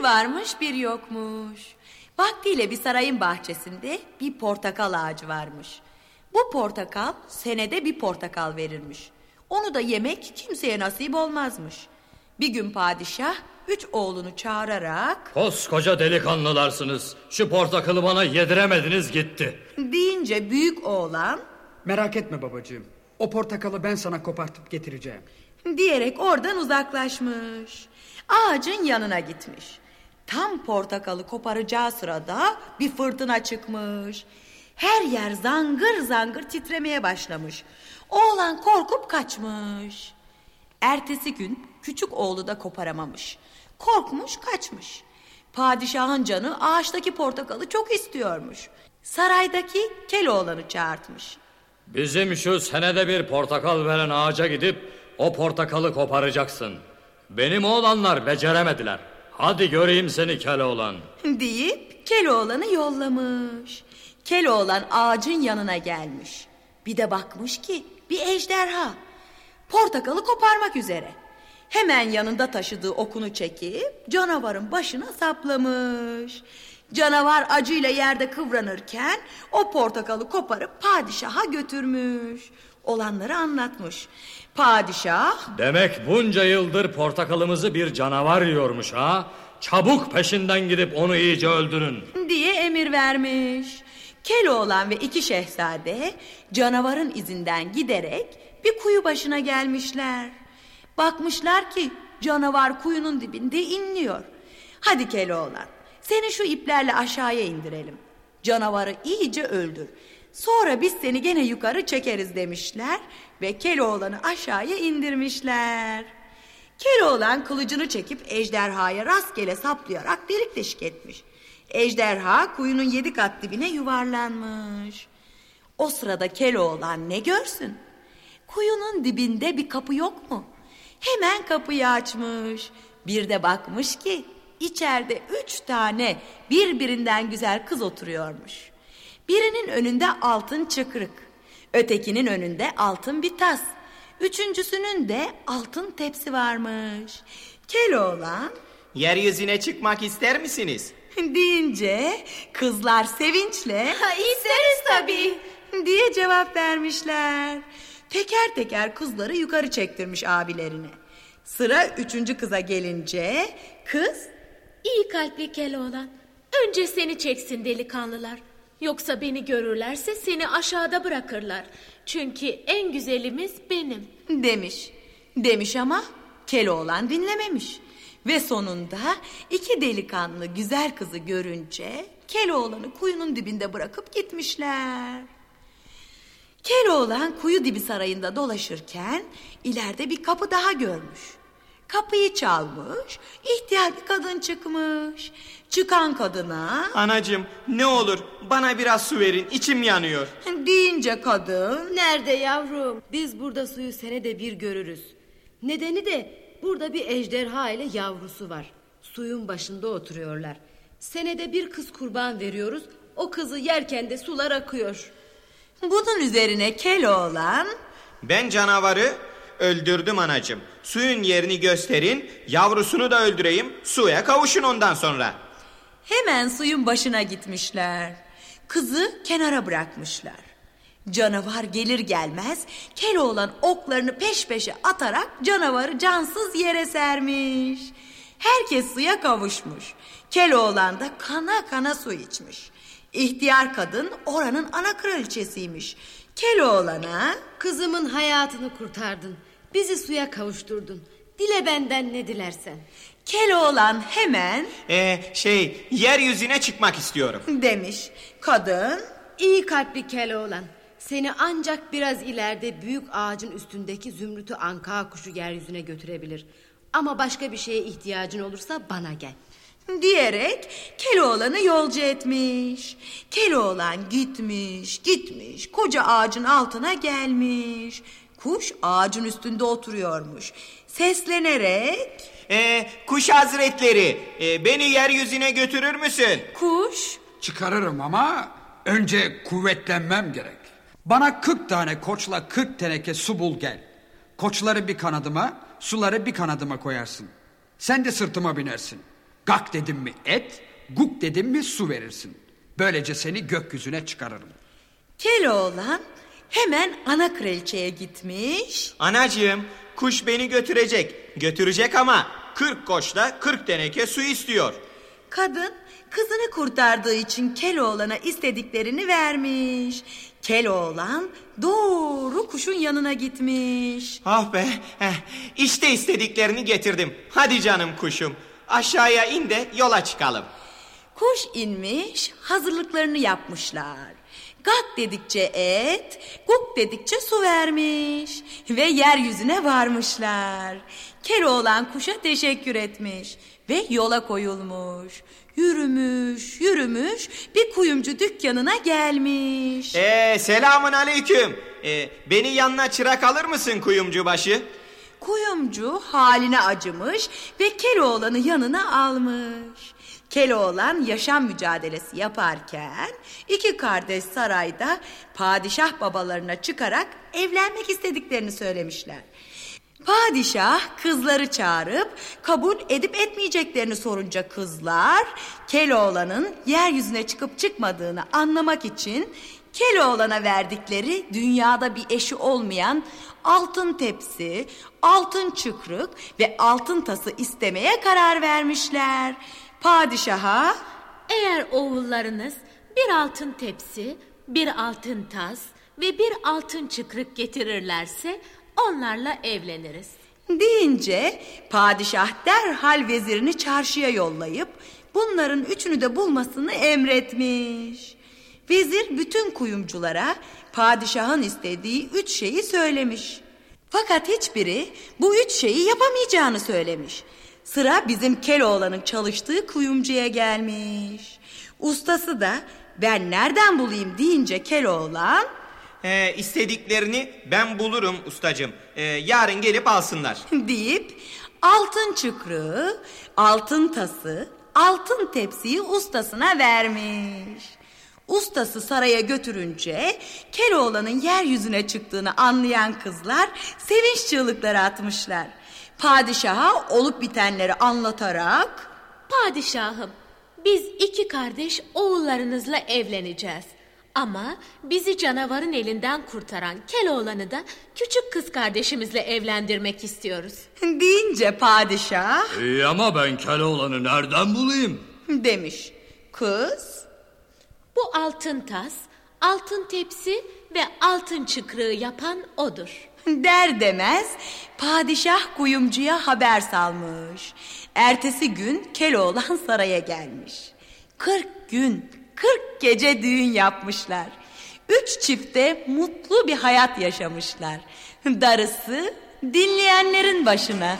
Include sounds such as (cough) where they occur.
Bir varmış bir yokmuş. Vaktiyle bir sarayın bahçesinde bir portakal ağacı varmış. Bu portakal senede bir portakal verirmiş. Onu da yemek kimseye nasip olmazmış. Bir gün padişah üç oğlunu çağırarak... Koskoca delikanlılarsınız. Şu portakalı bana yediremediniz gitti. Deyince büyük oğlan... Merak etme babacığım. O portakalı ben sana kopartıp getireceğim. Diyerek oradan uzaklaşmış. Ağacın yanına gitmiş. Tam portakalı koparacağı sırada bir fırtına çıkmış. Her yer zangır zangır titremeye başlamış. Oğlan korkup kaçmış. Ertesi gün küçük oğlu da koparamamış. Korkmuş kaçmış. Padişahın canı ağaçtaki portakalı çok istiyormuş. Saraydaki Keloğlan'ı çağırtmış. Bizim şu senede bir portakal veren ağaca gidip o portakalı koparacaksın. Benim oğlanlar beceremediler. Hadi göreyim seni Keloğlan. Deyip Keloğlan'ı yollamış. Keloğlan ağacın yanına gelmiş. Bir de bakmış ki bir ejderha. Portakalı koparmak üzere. Hemen yanında taşıdığı okunu çekip canavarın başına saplamış. Canavar acıyla yerde kıvranırken o portakalı koparıp padişaha götürmüş. Olanları anlatmış. Padişah... Demek bunca yıldır portakalımızı bir canavar yiyormuş ha? Çabuk peşinden gidip onu iyice öldürün. Diye emir vermiş. Keloğlan ve iki şehzade canavarın izinden giderek bir kuyu başına gelmişler. Bakmışlar ki canavar kuyunun dibinde inliyor. Hadi Keloğlan seni şu iplerle aşağıya indirelim. Canavarı iyice öldür. Sonra biz seni gene yukarı çekeriz demişler ve Keloğlan'ı aşağıya indirmişler. Keloğlan kılıcını çekip ejderhaya rastgele saplayarak delik deşik etmiş. Ejderha kuyunun yedi kat dibine yuvarlanmış. O sırada Keloğlan ne görsün? Kuyunun dibinde bir kapı yok mu? Hemen kapıyı açmış. Bir de bakmış ki içeride üç tane birbirinden güzel kız oturuyormuş. Birinin önünde altın çıkrık, ötekinin önünde altın bir tas, üçüncüsünün de altın tepsi varmış. Keloğlan Yeryüzüne çıkmak ister misiniz? (laughs) deyince kızlar sevinçle Ha, isteriz tabii. (laughs) diye cevap vermişler. Teker teker kızları yukarı çektirmiş abilerine. Sıra üçüncü kıza gelince kız İyi kalpli Keloğlan. Önce seni çeksin delikanlılar. Yoksa beni görürlerse seni aşağıda bırakırlar. Çünkü en güzelimiz benim. demiş. Demiş ama Keloğlan dinlememiş. Ve sonunda iki delikanlı güzel kızı görünce Keloğlan'ı kuyunun dibinde bırakıp gitmişler. Keloğlan kuyu dibi sarayında dolaşırken ileride bir kapı daha görmüş. Kapıyı çalmış, ihtiyar bir kadın çıkmış. Çıkan kadına Anacığım ne olur bana biraz su verin içim yanıyor. deyince kadın Nerede yavrum? Biz burada suyu senede bir görürüz. Nedeni de burada bir ejderha ile yavrusu var. Suyun başında oturuyorlar. Senede bir kız kurban veriyoruz. O kızı yerken de sular akıyor. bunun üzerine Keloğlan Ben canavarı öldürdüm anacığım. Suyun yerini gösterin yavrusunu da öldüreyim suya kavuşun ondan sonra. Hemen suyun başına gitmişler. Kızı kenara bırakmışlar. Canavar gelir gelmez Keloğlan oklarını peş peşe atarak canavarı cansız yere sermiş. Herkes suya kavuşmuş. Keloğlan da kana kana su içmiş. İhtiyar kadın oranın ana kraliçesiymiş. Keloğlan'a Kızımın hayatını kurtardın. Bizi suya kavuşturdun. Dile benden ne dilersen. Keloğlan hemen Ee, şey yeryüzüne çıkmak istiyorum. demiş. Kadın İyi kalpli Keloğlan. Seni ancak biraz ileride büyük ağacın üstündeki zümrütü anka kuşu yeryüzüne götürebilir. Ama başka bir şeye ihtiyacın olursa bana gel. diyerek Keloğlan'ı yolcu etmiş. Keloğlan gitmiş, gitmiş, koca ağacın altına gelmiş. Kuş ağacın üstünde oturuyormuş. Seslenerek Ee, kuş hazretleri e, beni yeryüzüne götürür müsün? kuş Çıkarırım ama önce kuvvetlenmem gerek. Bana 40 tane koçla 40 teneke su bul gel. Koçları bir kanadıma, suları bir kanadıma koyarsın. Sen de sırtıma binersin. Gak dedim mi et, guk dedim mi su verirsin. Böylece seni gökyüzüne çıkarırım. Keloğlan hemen ana kraliçeye gitmiş. Anacığım kuş beni götürecek. Götürecek ama 40 koçla 40 teneke su istiyor. Kadın kızını kurtardığı için Keloğlan'a istediklerini vermiş. Keloğlan doğru kuşun yanına gitmiş. Ah be heh, işte istediklerini getirdim. Hadi canım kuşum aşağıya in de yola çıkalım. Kuş inmiş, hazırlıklarını yapmışlar. Gak dedikçe et, guk dedikçe su vermiş ve yeryüzüne varmışlar. Keloğlan kuşa teşekkür etmiş ve yola koyulmuş. Yürümüş, yürümüş, bir kuyumcu dükkanına gelmiş. Ee, selamun aleyküm. Ee, beni yanına çırak alır mısın kuyumcu başı? Kuyumcu haline acımış ve Keloğlan'ı yanına almış. Keloğlan yaşam mücadelesi yaparken iki kardeş sarayda padişah babalarına çıkarak evlenmek istediklerini söylemişler. Padişah kızları çağırıp kabul edip etmeyeceklerini sorunca kızlar Keloğlan'ın yeryüzüne çıkıp çıkmadığını anlamak için Keloğlan'a verdikleri dünyada bir eşi olmayan altın tepsi, altın çıkrık ve altın tası istemeye karar vermişler. Padişaha Eğer oğullarınız bir altın tepsi, bir altın tas ve bir altın çıkrık getirirlerse onlarla evleniriz. deyince padişah derhal vezirini çarşıya yollayıp bunların üçünü de bulmasını emretmiş. Vezir bütün kuyumculara padişahın istediği üç şeyi söylemiş. Fakat hiçbiri bu üç şeyi yapamayacağını söylemiş. Sıra bizim Keloğlan'ın çalıştığı kuyumcuya gelmiş. Ustası da ben nereden bulayım deyince Keloğlan Ee, istediklerini ben bulurum ustacığım. Ee, yarın gelip alsınlar. (laughs) deyip altın çıkrığı, altın tası, altın tepsiyi ustasına vermiş. Ustası saraya götürünce Keloğlan'ın yeryüzüne çıktığını anlayan kızlar sevinç çığlıkları atmışlar. Padişaha olup bitenleri anlatarak Padişahım, biz iki kardeş oğullarınızla evleneceğiz. Ama bizi canavarın elinden kurtaran Keloğlan'ı da küçük kız kardeşimizle evlendirmek istiyoruz. deyince padişah İyi ama ben Keloğlan'ı nereden bulayım? demiş. Kız Bu altın tas, altın tepsi ve altın çıkrığı yapan odur. Der demez padişah kuyumcuya haber salmış. Ertesi gün Keloğlan saraya gelmiş. Kırk gün, kırk gece düğün yapmışlar. Üç çifte mutlu bir hayat yaşamışlar. Darısı dinleyenlerin başına.